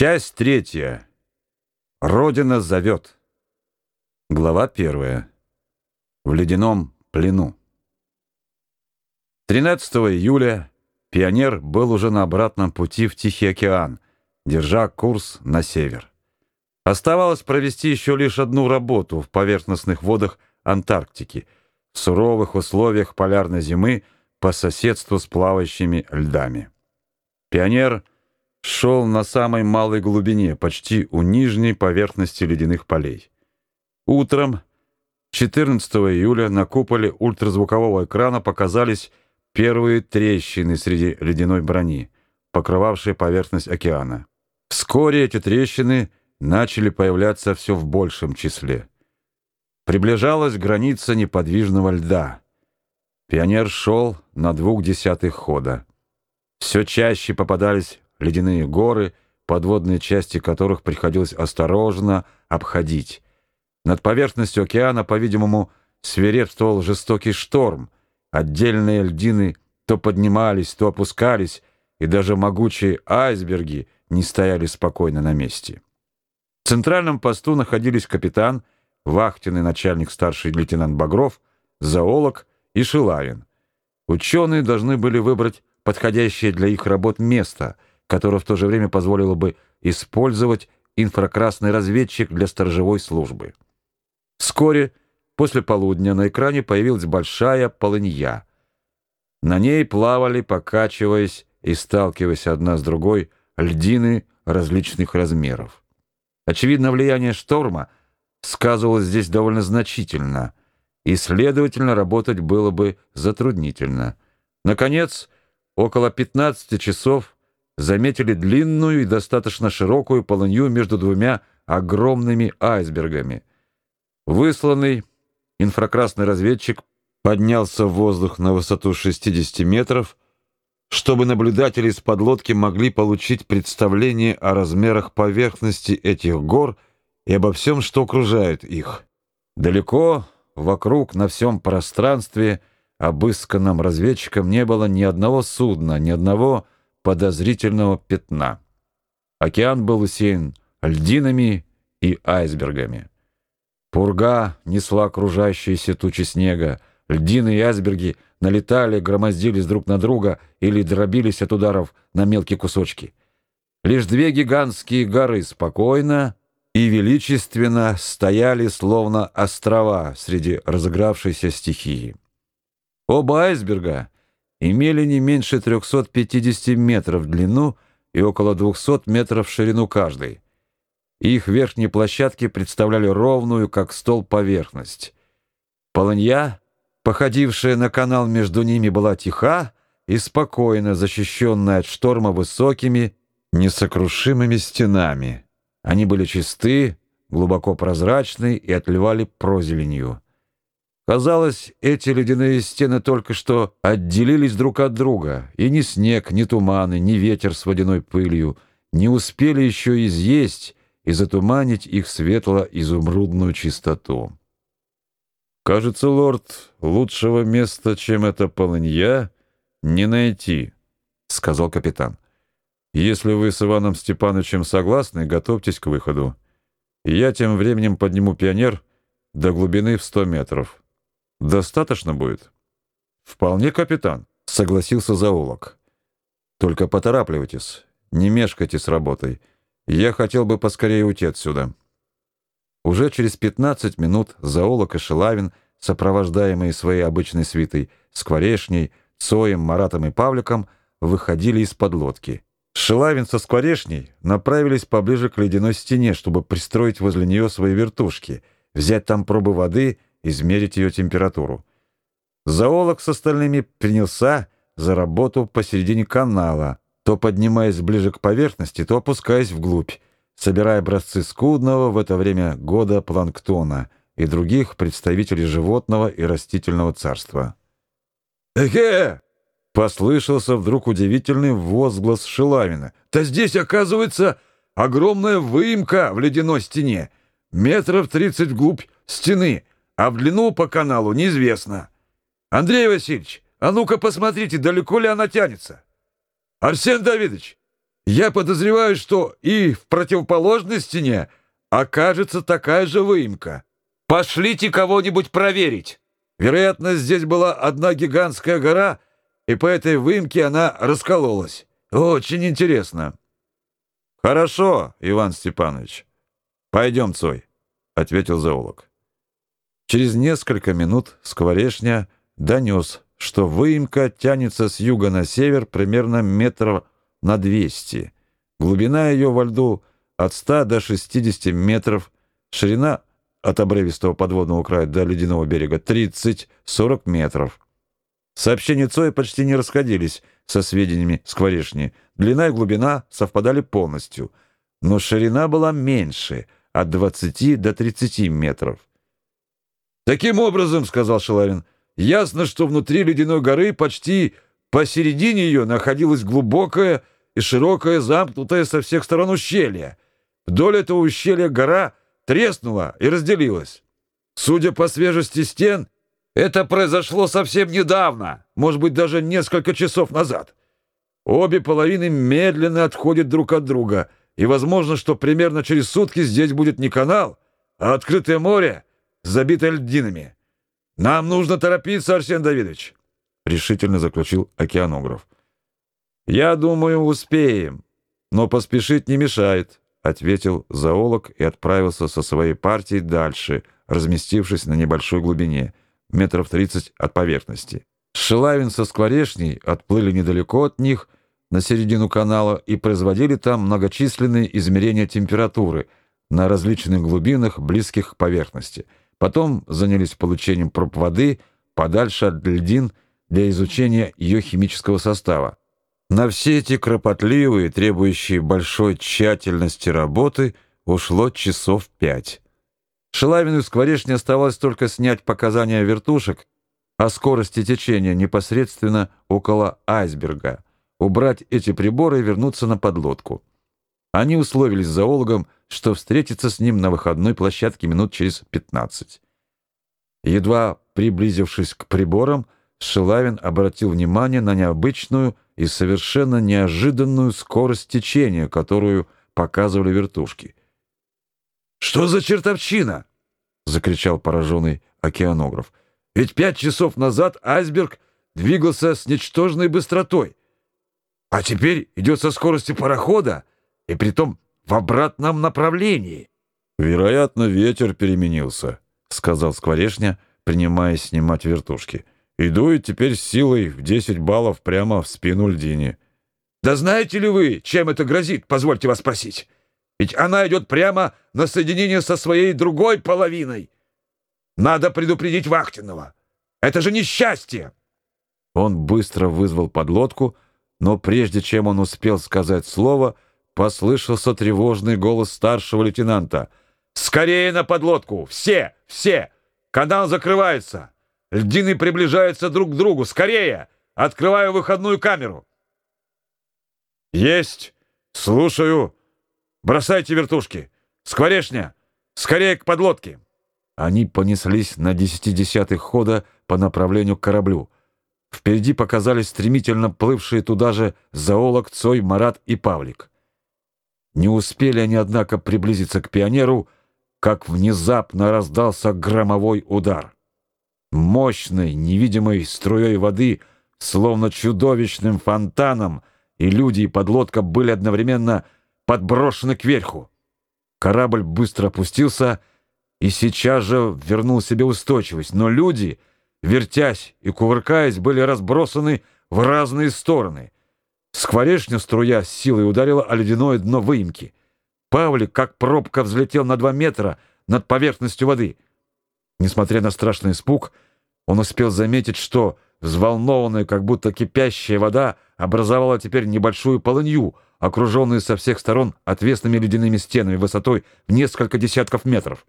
Часть третья. Родина зовет. Глава первая. В ледяном плену. 13 июля пионер был уже на обратном пути в Тихий океан, держа курс на север. Оставалось провести еще лишь одну работу в поверхностных водах Антарктики, в суровых условиях полярной зимы по соседству с плавающими льдами. Пионер шел на самой малой глубине, почти у нижней поверхности ледяных полей. Утром 14 июля на куполе ультразвукового экрана показались первые трещины среди ледяной брони, покрывавшие поверхность океана. Вскоре эти трещины начали появляться все в большем числе. Приближалась граница неподвижного льда. Пионер шел на двух десятых хода. Все чаще попадались ледяные горы, подводные части которых приходилось осторожно обходить. Над поверхностью океана, по-видимому, свирепствовал жестокий шторм. Отдельные льдины то поднимались, то опускались, и даже могучие айсберги не стояли спокойно на месте. В центральном посту находились капитан, вахтенный начальник старший лейтенант Багров, зоолог и Шилавин. Ученые должны были выбрать подходящее для их работ место — которое в то же время позволило бы использовать инфракрасный разведчик для сторожевой службы. Вскоре после полудня на экране появилась большая полынья. На ней плавали, покачиваясь и сталкиваясь одна с другой, льдины различных размеров. Очевидно, влияние шторма сказывалось здесь довольно значительно, и, следовательно, работать было бы затруднительно. Наконец, около 15 часов заметили длинную и достаточно широкую полынью между двумя огромными айсбергами. Высланный инфракрасный разведчик поднялся в воздух на высоту 60 метров, чтобы наблюдатели из подлодки могли получить представление о размерах поверхности этих гор и обо всем, что окружает их. Далеко, вокруг, на всем пространстве, обысканном разведчиком, не было ни одного судна, ни одного подозрительного пятна. Океан был усеян льдинами и айсбергами. Пурга несла окружающиеся тучи снега, льдины и айсберги налетали, громоздились друг на друга или дробились от ударов на мелкие кусочки. Лишь две гигантские горы спокойно и величественно стояли словно острова среди разыгравшейся стихии. Оба айсберга — имели не меньше 350 метров в длину и около 200 метров в ширину каждый. Их верхние площадки представляли ровную, как стол, поверхность. Полынья, походившая на канал между ними, была тиха и спокойно защищенная от шторма высокими, несокрушимыми стенами. Они были чисты, глубоко прозрачны и отливали прозеленью. Казалось, эти ледяные стены только что отделились друг от друга, и ни снег, ни туманы, ни ветер с водяной пылью не успели еще изъесть и затуманить их светло-изумрудную чистоту. «Кажется, лорд, лучшего места, чем эта полынья, не найти», — сказал капитан. «Если вы с Иваном Степановичем согласны, готовьтесь к выходу. Я тем временем подниму пионер до глубины в сто метров». Достаточно будет? Вполне, капитан, согласился зоолог. Только поторапливайтесь, не мешкайте с работой. Я хотел бы поскорее уйти отсюда. Уже через 15 минут зоолог и Шелавин, сопровождаемые своей обычной свитой, Скворешней, Цоем, Маратом и Павликом, выходили из подлодки. Шелавин со Скворешней направились поближе к ледяной стене, чтобы пристроить возле нее свои вертушки, взять там пробы воды измерить ее температуру. Зоолог с остальными принялся за работу посередине канала, то поднимаясь ближе к поверхности, то опускаясь вглубь, собирая образцы скудного в это время года планктона и других представителей животного и растительного царства. «Эге!» — послышался вдруг удивительный возглас Шилавина. «Да здесь, оказывается, огромная выемка в ледяной стене, метров тридцать вглубь стены» а в длину по каналу неизвестно. Андрей Васильевич, а ну-ка посмотрите, далеко ли она тянется. Арсен Давидович, Я подозреваю, что и в противоположной стене окажется такая же выемка. Пошлите кого-нибудь проверить. Вероятно, здесь была одна гигантская гора, и по этой выемке она раскололась. Очень интересно. Хорошо, Иван Степанович. Пойдем, Цой, ответил зоолог. Через несколько минут скворечня донес, что выемка тянется с юга на север примерно метров на 200. Глубина ее во льду от 100 до 60 метров, ширина от обрывистого подводного края до ледяного берега 30-40 метров. Сообщения Цоя почти не расходились со сведениями Скворечни. Длина и глубина совпадали полностью, но ширина была меньше, от 20 до 30 метров. «Таким образом, — сказал Шелавин, — ясно, что внутри ледяной горы почти посередине ее находилось глубокое и широкое, замкнутое со всех сторон ущелье. Вдоль этого ущелья гора треснула и разделилась. Судя по свежести стен, это произошло совсем недавно, может быть, даже несколько часов назад. Обе половины медленно отходят друг от друга, и возможно, что примерно через сутки здесь будет не канал, а открытое море, забитое льдинами. Нам нужно торопиться, Арсен Давидович, — решительно заключил океанограф. «Я думаю, успеем, но поспешить не мешает», — ответил зоолог и отправился со своей партией дальше, разместившись на небольшой глубине, метров тридцать от поверхности. Шелавин со Скворешней отплыли недалеко от них, на середину канала, и производили там многочисленные измерения температуры на различных глубинах, близких к поверхности. Потом занялись получением проб воды подальше от льдин для изучения ее химического состава. На все эти кропотливые, требующие большой тщательности работы ушло часов пять. Шелавину и оставалось только снять показания вертушек о скорости течения непосредственно около айсберга, убрать эти приборы и вернуться на подлодку. Они условились с зоологом, что встретятся с ним на выходной площадке минут через 15. Едва приблизившись к приборам, Шелавин обратил внимание на необычную и совершенно неожиданную скорость течения, которую показывали вертушки. «Что за чертовщина?» — закричал пораженный океанограф. «Ведь пять часов назад айсберг двигался с ничтожной быстротой, а теперь идет со скоростью парохода, и притом в обратном направлении». «Вероятно, ветер переменился», — сказал Скворешня, принимаясь снимать вертушки. И дует теперь силой в 10 баллов прямо в спину льдине. Да знаете ли вы, чем это грозит, позвольте вас спросить? Ведь она идет прямо на соединение со своей другой половиной. Надо предупредить Вахтинова. Это же несчастье!» Он быстро вызвал подлодку, но прежде чем он успел сказать слово, послышался тревожный голос старшего лейтенанта. «Скорее на подлодку! Все! Все! Канал закрывается! Льдины приближаются друг к другу. Скорее! Открываю выходную камеру. Есть! Слушаю. Бросайте вертушки. Скворешня! Скорее к подлодке. Они понеслись на десяти десятых хода по направлению к кораблю. Впереди показались стремительно плывшие туда же зоолог, Цой, Марат и Павлик. Не успели они, однако, приблизиться к пионеру, как внезапно раздался громовой удар мощной, невидимой струей воды, словно чудовищным фонтаном, и люди и подлодка были одновременно подброшены кверху. Корабль быстро опустился и сейчас же вернул себе устойчивость, но люди, вертясь и кувыркаясь, были разбросаны в разные стороны. Скворечня струя с силой ударила о ледяное дно выемки. Павлик, как пробка, взлетел на два метра над поверхностью воды — Несмотря на страшный испуг, он успел заметить, что взволнованная, как будто кипящая вода образовала теперь небольшую полынью, окруженную со всех сторон отвесными ледяными стенами высотой в несколько десятков метров.